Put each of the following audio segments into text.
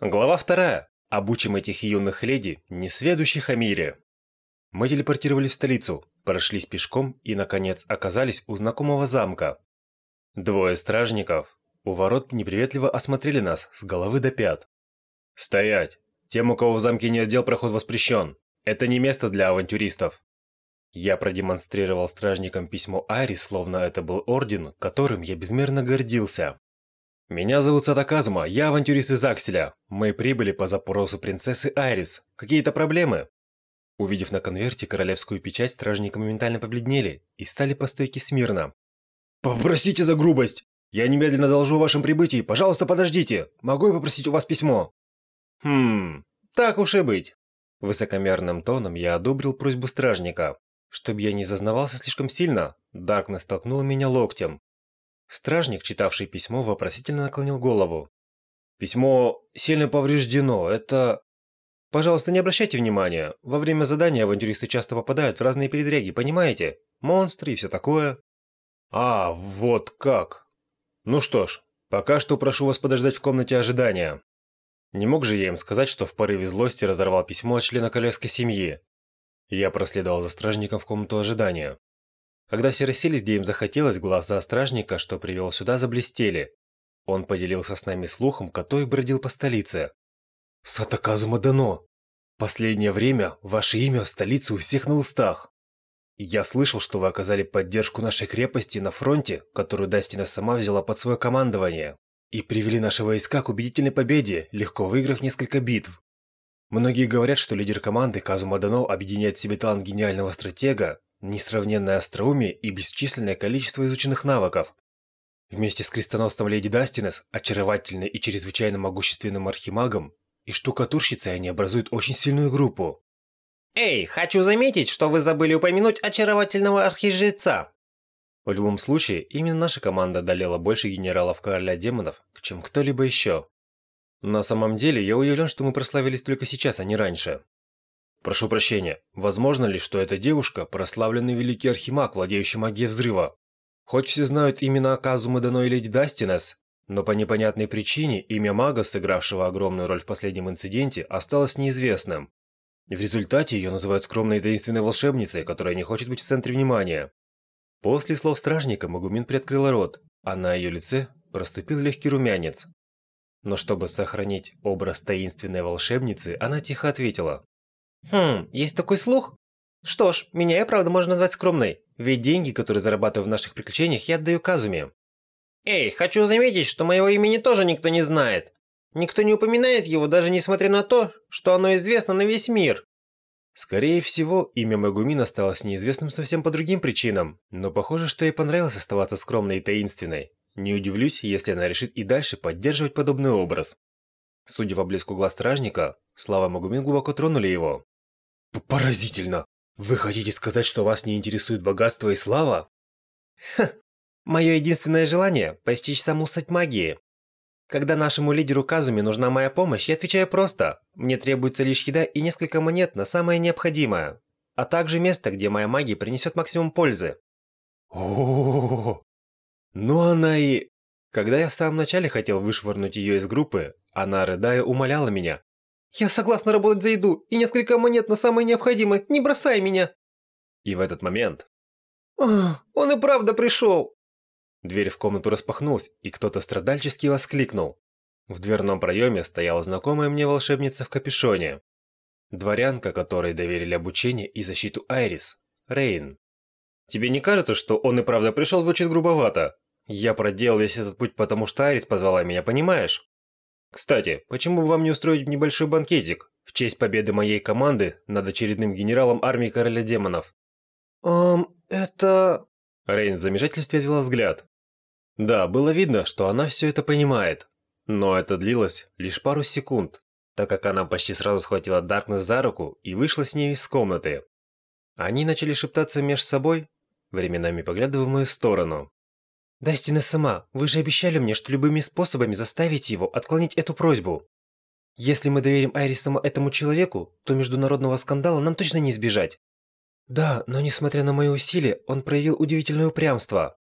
Глава вторая. Обучим этих юных леди, несведущих о мире. Мы телепортировались в столицу, прошлись пешком и, наконец, оказались у знакомого замка. Двое стражников у ворот неприветливо осмотрели нас с головы до пят. «Стоять! Тем, у кого в замке нет дел, проход воспрещен. Это не место для авантюристов». Я продемонстрировал стражникам письмо Айри, словно это был орден, которым я безмерно гордился. «Меня зовут Сатаказума, я авантюрист из Акселя. Мы прибыли по запросу принцессы Айрис. Какие-то проблемы?» Увидев на конверте королевскую печать, стражники моментально побледнели и стали по стойке смирно. «Попросите за грубость! Я немедленно доложу о вашем прибытии, пожалуйста, подождите! Могу я попросить у вас письмо?» «Хм, так уж и быть». Высокомерным тоном я одобрил просьбу стражника. Чтобы я не зазнавался слишком сильно, Даркнесс толкнул меня локтем. Стражник, читавший письмо, вопросительно наклонил голову. «Письмо сильно повреждено. Это...» «Пожалуйста, не обращайте внимания. Во время задания авантюристы часто попадают в разные передряги, понимаете? Монстры и все такое». «А, вот как. Ну что ж, пока что прошу вас подождать в комнате ожидания». Не мог же я им сказать, что в порыве злости разорвал письмо от члена королевской семьи. Я проследовал за стражником в комнату ожидания. Когда все расселись, где им захотелось, глаза стражника, что привел сюда, заблестели. Он поделился с нами слухом, который бродил по столице. «Сатаказу Мадано! Последнее время ваше имя в столице у всех на устах. Я слышал, что вы оказали поддержку нашей крепости на фронте, которую Дастина сама взяла под свое командование, и привели наши войска к убедительной победе, легко выиграв несколько битв. Многие говорят, что лидер команды Казума Дано объединяет в себе талант гениального стратега, несравненное остроумие и бесчисленное количество изученных навыков. Вместе с крестоносцем Леди Дастинес, очаровательной и чрезвычайно могущественным архимагом, и штукатурщицей они образуют очень сильную группу. Эй, хочу заметить, что вы забыли упомянуть очаровательного архижреца. В любом случае, именно наша команда одолела больше генералов короля демонов, чем кто-либо еще. На самом деле, я удивлен, что мы прославились только сейчас, а не раньше. Прошу прощения, возможно ли, что эта девушка – прославленный великий архимаг, владеющий магией взрыва? Хоть все знают имена Казумы Дано и Леди Дастинес, но по непонятной причине имя мага, сыгравшего огромную роль в последнем инциденте, осталось неизвестным. В результате ее называют скромной и таинственной волшебницей, которая не хочет быть в центре внимания. После слов стражника Магумин приоткрыла рот, а на ее лице проступил легкий румянец. Но чтобы сохранить образ таинственной волшебницы, она тихо ответила. «Хм, есть такой слух? Что ж, меня и правда можно назвать скромной, ведь деньги, которые зарабатываю в наших приключениях, я отдаю Казуме». «Эй, хочу заметить, что моего имени тоже никто не знает. Никто не упоминает его, даже несмотря на то, что оно известно на весь мир. Скорее всего, имя Магумин осталось неизвестным совсем по другим причинам, но похоже, что ей понравилось оставаться скромной и таинственной. Не удивлюсь, если она решит и дальше поддерживать подобный образ. Судя по блеску глаз стражника, слова Магумин глубоко тронули его. «Поразительно! Вы хотите сказать, что вас не интересует богатство и слава?» «Ха! Мое единственное желание – постичь саму суть магии. Когда нашему лидеру Казуми нужна моя помощь, я отвечаю просто. Мне требуется лишь еда и несколько монет на самое необходимое. А также место, где моя магия принесет максимум пользы. О, -о, -о, Ну она и... Когда я в самом начале хотел вышвырнуть ее из группы, она, рыдая, умоляла меня. «Я согласна работать за еду и несколько монет на самое необходимое, не бросай меня!» И в этот момент... «Он и правда пришел!» Дверь в комнату распахнулась, и кто-то страдальчески воскликнул. В дверном проеме стояла знакомая мне волшебница в капюшоне. Дворянка, которой доверили обучение и защиту Айрис, Рейн. Тебе не кажется, что он и правда пришел звучит грубовато? Я проделал весь этот путь, потому что Айрис позвала меня, понимаешь? Кстати, почему бы вам не устроить небольшой банкетик в честь победы моей команды над очередным генералом армии короля демонов? Эм, это... Рейн в замешательстве отвела взгляд. Да, было видно, что она все это понимает. Но это длилось лишь пару секунд, так как она почти сразу схватила Даркнесс за руку и вышла с ней из комнаты. Они начали шептаться между собой, временами поглядывая в мою сторону. «Дастина сама, вы же обещали мне, что любыми способами заставите его отклонить эту просьбу. Если мы доверим Айрисама этому человеку, то международного скандала нам точно не избежать. Да, но несмотря на мои усилия, он проявил удивительное упрямство.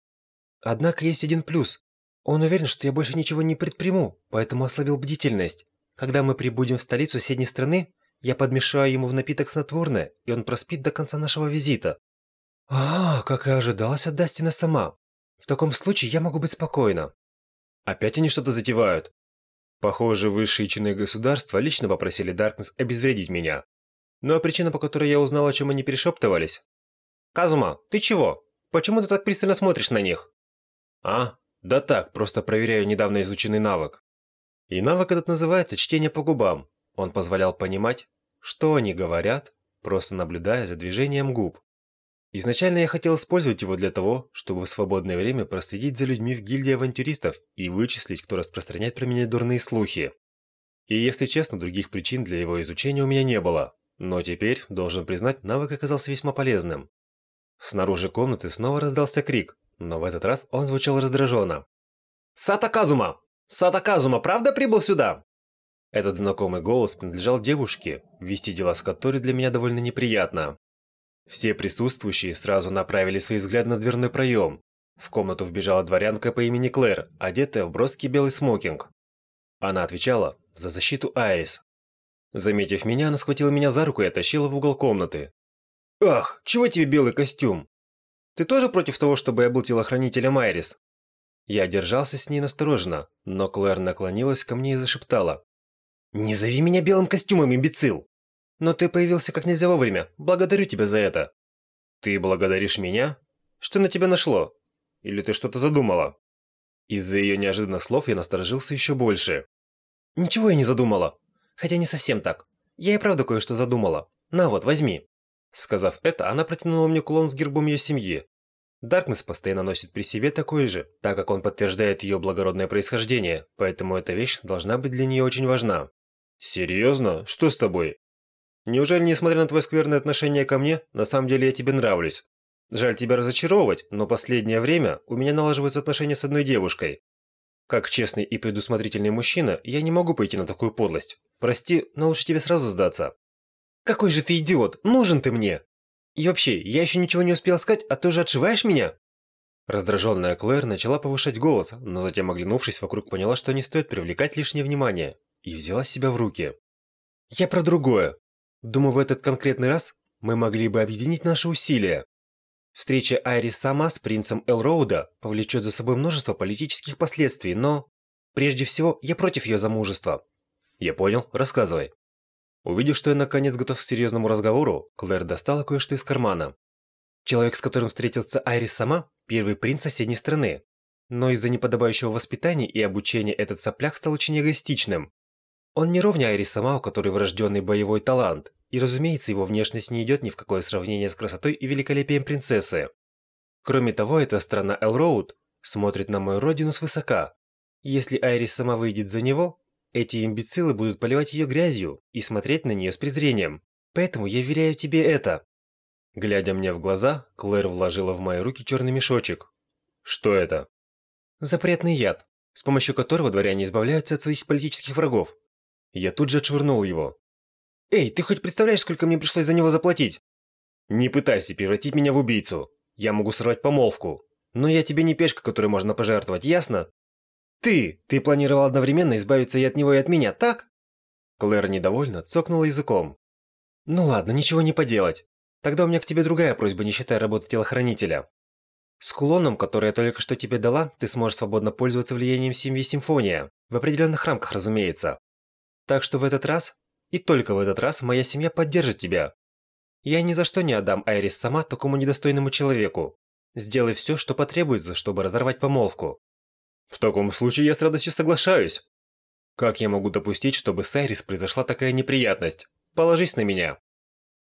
Однако есть один плюс. Он уверен, что я больше ничего не предприму, поэтому ослабил бдительность. Когда мы прибудем в столицу соседней страны, я подмешаю ему в напиток снотворное, и он проспит до конца нашего визита. А, как и ожидалось от Дастина сама. В таком случае я могу быть спокойна. Опять они что-то затевают. Похоже, высшие чины государства лично попросили Даркнесс обезвредить меня. Ну а причина, по которой я узнал, о чем они перешептывались... Казума, ты чего? Почему ты так пристально смотришь на них? А? Да так, просто проверяю недавно изученный навык. И навык этот называется «чтение по губам». Он позволял понимать, что они говорят, просто наблюдая за движением губ. Изначально я хотел использовать его для того, чтобы в свободное время проследить за людьми в гильдии авантюристов и вычислить, кто распространяет про меня дурные слухи. И если честно, других причин для его изучения у меня не было. Но теперь, должен признать, навык оказался весьма полезным. Снаружи комнаты снова раздался крик, но в этот раз он звучал раздраженно. «Сатаказума! Сатаказума, правда прибыл сюда?» Этот знакомый голос принадлежал девушке, вести дела с которой для меня довольно неприятно. Все присутствующие сразу направили свои взгляды на дверной проем. В комнату вбежала дворянка по имени Клэр, одетая в броский белый смокинг. Она отвечала за защиту Айрис. Заметив меня, она схватила меня за руку и оттащила в угол комнаты. «Ах, чего тебе белый костюм? Ты тоже против того, чтобы я был телохранителем Айрис?» Я держался с ней настороженно, но Клэр наклонилась ко мне и зашептала. «Не зови меня белым костюмом, имбецил! Но ты появился как нельзя вовремя. Благодарю тебя за это. Ты благодаришь меня? Что на тебя нашло? Или ты что-то задумала? Из-за ее неожиданных слов я насторожился еще больше. Ничего я не задумала. Хотя не совсем так. Я и правда кое-что задумала. На вот, возьми. Сказав это, она протянула мне кулон с гербом ее семьи. Даркнесс постоянно носит при себе такой же, так как он подтверждает ее благородное происхождение, поэтому эта вещь должна быть для нее очень важна. Серьезно? Что с тобой? Неужели, несмотря на твое скверное отношение ко мне, на самом деле я тебе нравлюсь? Жаль тебя разочаровывать, но последнее время у меня налаживаются отношения с одной девушкой. Как честный и предусмотрительный мужчина, я не могу пойти на такую подлость. Прости, но лучше тебе сразу сдаться. Какой же ты идиот! Нужен ты мне! И вообще, я еще ничего не успел сказать, а ты уже отшиваешь меня? Раздраженная Клэр начала повышать голос, но затем, оглянувшись вокруг, поняла, что не стоит привлекать лишнее внимание, и взяла себя в руки. «Я про другое. Думаю, в этот конкретный раз мы могли бы объединить наши усилия. Встреча Айрис сама с принцем Элроуда повлечет за собой множество политических последствий, но... Прежде всего, я против ее замужества. Я понял, рассказывай. Увидев, что я наконец готов к серьезному разговору, Клэр достала кое-что из кармана. Человек, с которым встретился Айрис сама, первый принц соседней страны. Но из-за неподобающего воспитания и обучения этот соплях стал очень эгоистичным. Он не ровня Айрис сама, у которой врожденный боевой талант, и, разумеется, его внешность не идет ни в какое сравнение с красотой и великолепием принцессы. Кроме того, эта страна Элроуд смотрит на мою родину свысока. Если Айрис сама выйдет за него, эти имбецилы будут поливать ее грязью и смотреть на нее с презрением. Поэтому я веряю тебе это. Глядя мне в глаза, Клэр вложила в мои руки черный мешочек. Что это? Запретный яд, с помощью которого дворяне избавляются от своих политических врагов. Я тут же отшвырнул его. «Эй, ты хоть представляешь, сколько мне пришлось за него заплатить?» «Не пытайся превратить меня в убийцу. Я могу сорвать помолвку. Но я тебе не пешка, которой можно пожертвовать, ясно?» «Ты! Ты планировал одновременно избавиться и от него, и от меня, так?» Клэр недовольно цокнула языком. «Ну ладно, ничего не поделать. Тогда у меня к тебе другая просьба, не считая работы телохранителя. С кулоном, который я только что тебе дала, ты сможешь свободно пользоваться влиянием семьи Симфония. В определенных рамках, разумеется. Так что в этот раз и только в этот раз моя семья поддержит тебя. Я ни за что не отдам Айрис сама такому недостойному человеку. Сделай все, что потребуется, чтобы разорвать помолвку. В таком случае я с радостью соглашаюсь. Как я могу допустить, чтобы с Айрис произошла такая неприятность? Положись на меня.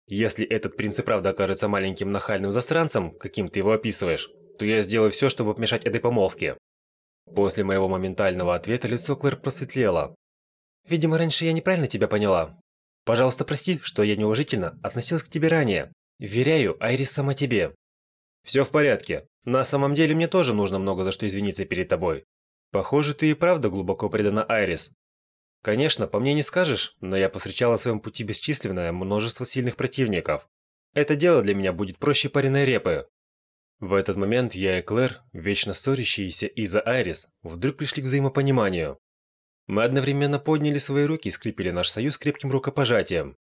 Если этот принц и правда окажется маленьким нахальным застранцем, каким ты его описываешь, то я сделаю все, чтобы помешать этой помолвке. После моего моментального ответа лицо Клэр просветлело. Видимо, раньше я неправильно тебя поняла. Пожалуйста, прости, что я неуважительно относилась к тебе ранее. Веряю, Айрис сама тебе. Все в порядке. На самом деле мне тоже нужно много за что извиниться перед тобой. Похоже, ты и правда глубоко предана Айрис. Конечно, по мне не скажешь, но я повстречал на своем пути бесчисленное множество сильных противников. Это дело для меня будет проще пареной репы. В этот момент я и Клэр, вечно ссорящиеся из-за Айрис, вдруг пришли к взаимопониманию. Мы одновременно подняли свои руки и скрепили наш союз крепким рукопожатием.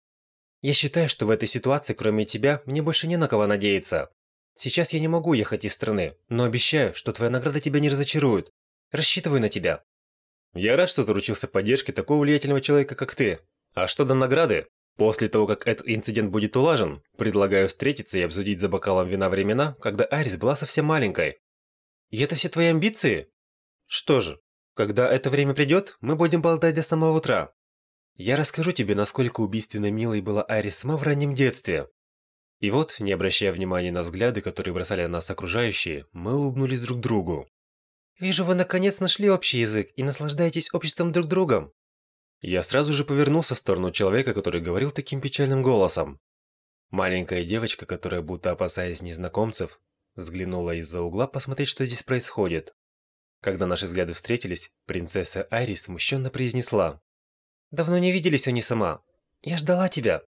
Я считаю, что в этой ситуации, кроме тебя, мне больше не на кого надеяться. Сейчас я не могу ехать из страны, но обещаю, что твоя награда тебя не разочарует. Рассчитываю на тебя. Я рад, что заручился поддержкой такого влиятельного человека, как ты. А что до награды? После того, как этот инцидент будет улажен, предлагаю встретиться и обсудить за бокалом вина времена, когда Арис была совсем маленькой. И это все твои амбиции? Что же, когда это время придет, мы будем болтать до самого утра. Я расскажу тебе, насколько убийственно милой была Арис сама в раннем детстве. И вот, не обращая внимания на взгляды, которые бросали на нас окружающие, мы улыбнулись друг другу. Вижу, вы наконец нашли общий язык и наслаждаетесь обществом друг другом. Я сразу же повернулся в сторону человека, который говорил таким печальным голосом. Маленькая девочка, которая, будто опасаясь незнакомцев, взглянула из-за угла посмотреть, что здесь происходит. Когда наши взгляды встретились, принцесса Айрис смущенно произнесла. «Давно не виделись они сама. Я ждала тебя».